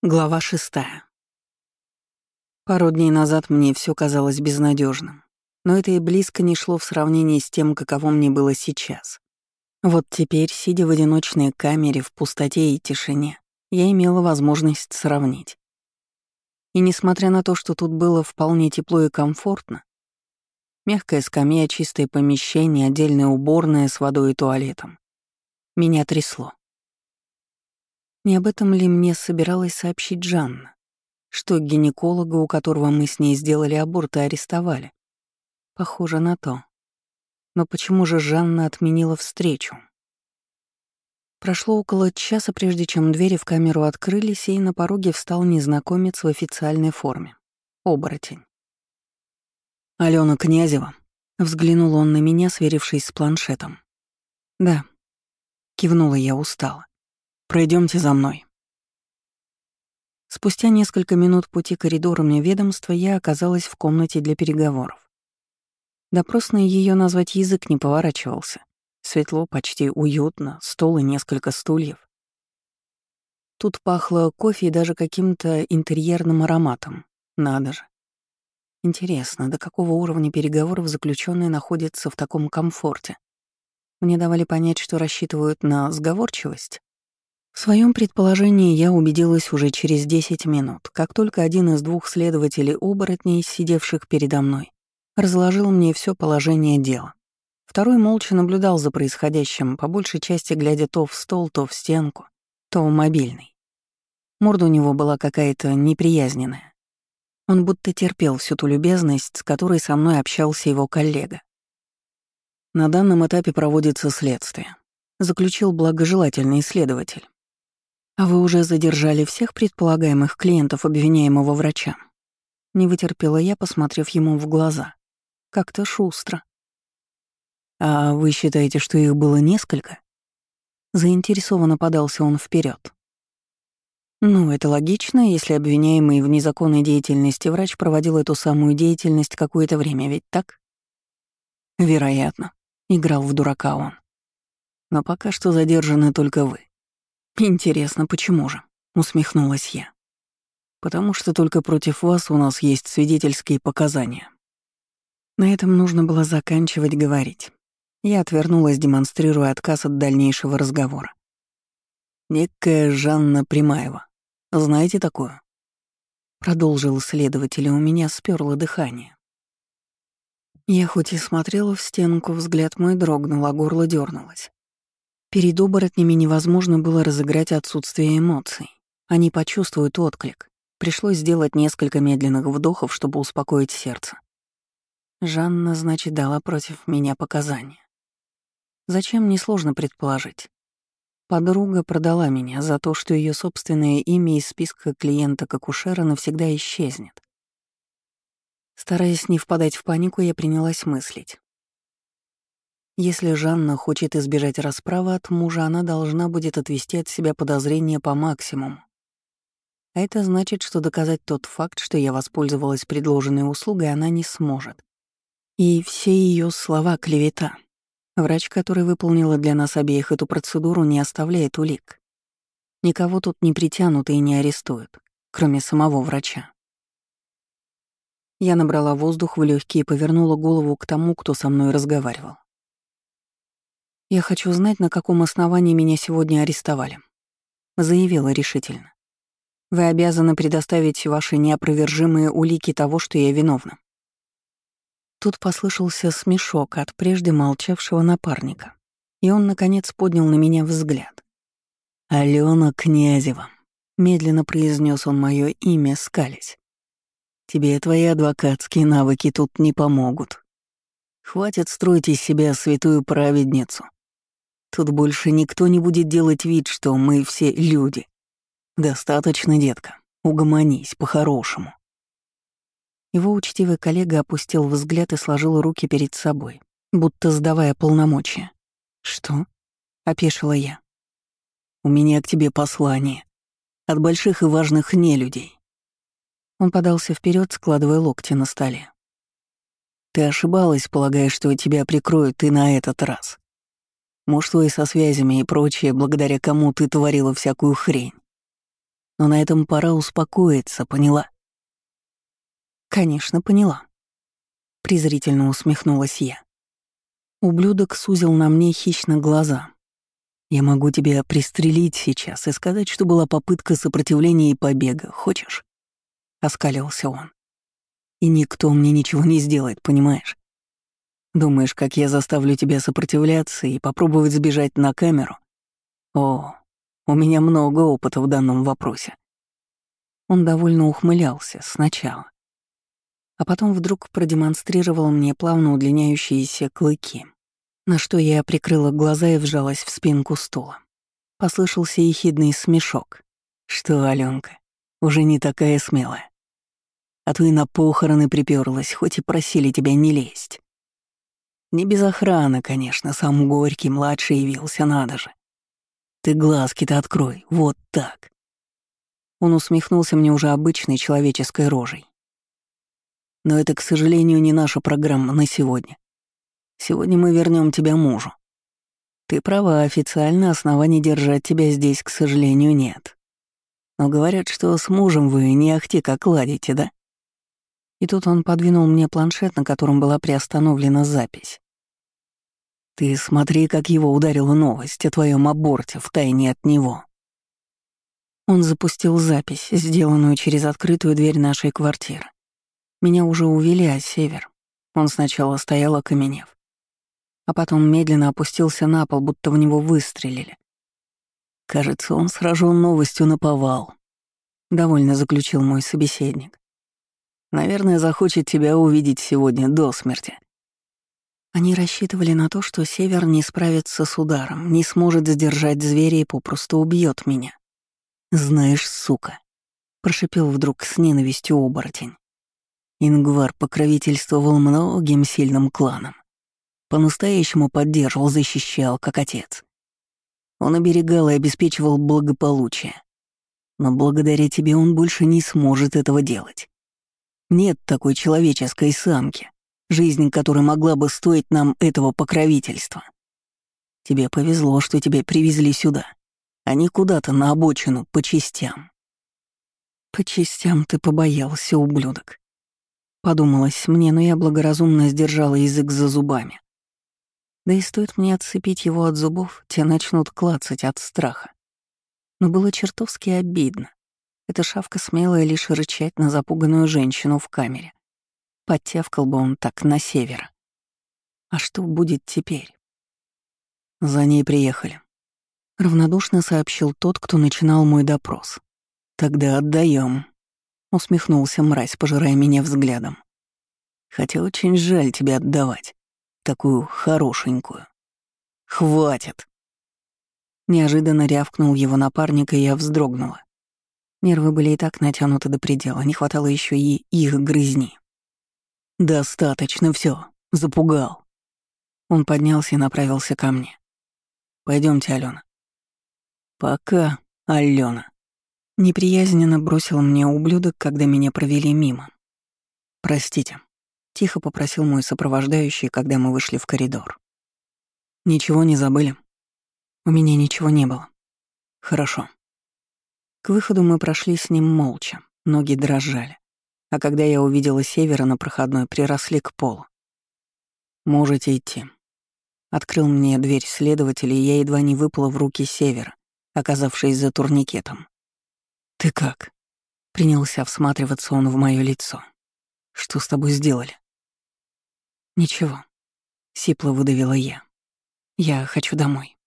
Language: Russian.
Глава шестая. Пару дней назад мне все казалось безнадежным, но это и близко не шло в сравнении с тем, каково мне было сейчас. Вот теперь, сидя в одиночной камере в пустоте и тишине, я имела возможность сравнить. И несмотря на то, что тут было вполне тепло и комфортно, мягкая скамья, чистое помещение, отдельная уборная с водой и туалетом, меня трясло. Не об этом ли мне собиралась сообщить Жанна? Что гинеколога, у которого мы с ней сделали аборт и арестовали? Похоже на то. Но почему же Жанна отменила встречу? Прошло около часа, прежде чем двери в камеру открылись, и на пороге встал незнакомец в официальной форме. Оборотень. «Алена Князева», — взглянул он на меня, сверившись с планшетом. «Да», — кивнула я устало. Пройдемте за мной. Спустя несколько минут пути коридорами ведомства я оказалась в комнате для переговоров. Допросный ее назвать язык не поворачивался. Светло, почти уютно, стол и несколько стульев. Тут пахло кофе и даже каким-то интерьерным ароматом. Надо же. Интересно, до какого уровня переговоров заключенные находятся в таком комфорте? Мне давали понять, что рассчитывают на сговорчивость. В своем предположении я убедилась уже через 10 минут, как только один из двух следователей-оборотней, сидевших передо мной, разложил мне все положение дела. Второй молча наблюдал за происходящим, по большей части глядя то в стол, то в стенку, то в мобильный. Морда у него была какая-то неприязненная. Он будто терпел всю ту любезность, с которой со мной общался его коллега. На данном этапе проводится следствие, заключил благожелательный следователь. «А вы уже задержали всех предполагаемых клиентов обвиняемого врача?» Не вытерпела я, посмотрев ему в глаза. Как-то шустро. «А вы считаете, что их было несколько?» Заинтересованно подался он вперед. Ну, это логично, если обвиняемый в незаконной деятельности врач проводил эту самую деятельность какое-то время, ведь так? Вероятно, играл в дурака он. Но пока что задержаны только вы. «Интересно, почему же?» — усмехнулась я. «Потому что только против вас у нас есть свидетельские показания». На этом нужно было заканчивать говорить. Я отвернулась, демонстрируя отказ от дальнейшего разговора. «Некая Жанна Примаева. Знаете такую?» Продолжил следователь, и у меня сперло дыхание. Я хоть и смотрела в стенку, взгляд мой дрогнул, а горло дернулось. Перед оборотнями невозможно было разыграть отсутствие эмоций. Они почувствуют отклик. Пришлось сделать несколько медленных вдохов, чтобы успокоить сердце. Жанна, значит, дала против меня показания. Зачем, несложно предположить. Подруга продала меня за то, что ее собственное имя из списка клиента-акушера навсегда исчезнет. Стараясь не впадать в панику, я принялась мыслить. Если Жанна хочет избежать расправы от мужа, она должна будет отвести от себя подозрения по максимуму. А это значит, что доказать тот факт, что я воспользовалась предложенной услугой, она не сможет. И все ее слова — клевета. Врач, который выполнила для нас обеих эту процедуру, не оставляет улик. Никого тут не притянут и не арестуют, кроме самого врача. Я набрала воздух в легкие и повернула голову к тому, кто со мной разговаривал. «Я хочу знать, на каком основании меня сегодня арестовали», — заявила решительно. «Вы обязаны предоставить ваши неопровержимые улики того, что я виновна». Тут послышался смешок от прежде молчавшего напарника, и он, наконец, поднял на меня взгляд. «Алена Князева», — медленно произнес он мое имя, скались. «Тебе твои адвокатские навыки тут не помогут. Хватит строить из себя святую праведницу. Тут больше никто не будет делать вид, что мы все люди. Достаточно, детка. Угомонись по-хорошему. Его учтивый коллега опустил взгляд и сложил руки перед собой, будто сдавая полномочия. «Что?» — опешила я. «У меня к тебе послание. От больших и важных нелюдей». Он подался вперед, складывая локти на столе. «Ты ошибалась, полагая, что тебя прикроют и на этот раз. Может, твои со связями и прочее, благодаря кому ты творила всякую хрень. Но на этом пора успокоиться, поняла? Конечно, поняла. Презрительно усмехнулась я. Ублюдок сузил на мне хищно глаза. Я могу тебя пристрелить сейчас и сказать, что была попытка сопротивления и побега. Хочешь? Оскалился он. И никто мне ничего не сделает, понимаешь? Думаешь, как я заставлю тебя сопротивляться и попробовать сбежать на камеру? О, у меня много опыта в данном вопросе. Он довольно ухмылялся сначала, а потом вдруг продемонстрировал мне плавно удлиняющиеся клыки, на что я прикрыла глаза и вжалась в спинку стула. Послышался ехидный смешок. «Что, Аленка, уже не такая смелая? А то и на похороны приперлась, хоть и просили тебя не лезть. Не без охраны, конечно, сам Горький младший явился, надо же. Ты глазки-то открой, вот так. Он усмехнулся мне уже обычной человеческой рожей. Но это, к сожалению, не наша программа на сегодня. Сегодня мы вернем тебя мужу. Ты права, официально оснований держать тебя здесь, к сожалению, нет. Но говорят, что с мужем вы не ахти как ладите, да? И тут он подвинул мне планшет, на котором была приостановлена запись. Ты смотри, как его ударила новость о твоем аборте в тайне от него. Он запустил запись, сделанную через открытую дверь нашей квартиры. Меня уже увели, а север. Он сначала стоял окаменев, а потом медленно опустился на пол, будто в него выстрелили. Кажется, он сражен новостью на повал. Довольно заключил мой собеседник. Наверное, захочет тебя увидеть сегодня до смерти. Они рассчитывали на то, что Север не справится с ударом, не сможет сдержать зверя и попросту убьет меня. «Знаешь, сука», — прошипел вдруг с ненавистью оборотень. Ингвар покровительствовал многим сильным кланам. По-настоящему поддерживал, защищал, как отец. Он оберегал и обеспечивал благополучие. Но благодаря тебе он больше не сможет этого делать. Нет такой человеческой самки, жизнь которой могла бы стоить нам этого покровительства. Тебе повезло, что тебя привезли сюда, а не куда-то на обочину по частям. По частям ты побоялся, ублюдок. Подумалось мне, но я благоразумно сдержала язык за зубами. Да и стоит мне отцепить его от зубов, те начнут клацать от страха. Но было чертовски обидно. Эта шавка смелая лишь рычать на запуганную женщину в камере. Подтявкал бы он так на север. А что будет теперь? За ней приехали. Равнодушно сообщил тот, кто начинал мой допрос. Тогда отдаем. Усмехнулся мразь, пожирая меня взглядом. Хотя очень жаль тебя отдавать. Такую хорошенькую. Хватит. Неожиданно рявкнул его напарник, и я вздрогнула. Нервы были и так натянуты до предела, не хватало еще и их грызни. «Достаточно все, запугал». Он поднялся и направился ко мне. Пойдемте, Алена. «Пока, Алена». Неприязненно бросил мне ублюдок, когда меня провели мимо. «Простите», — тихо попросил мой сопровождающий, когда мы вышли в коридор. «Ничего не забыли?» «У меня ничего не было». «Хорошо». К выходу мы прошли с ним молча, ноги дрожали. А когда я увидела севера на проходной, приросли к полу. «Можете идти». Открыл мне дверь следователя, и я едва не выпала в руки севера, оказавшись за турникетом. «Ты как?» — принялся всматриваться он в мое лицо. «Что с тобой сделали?» «Ничего», — сипло выдавила я. «Я хочу домой».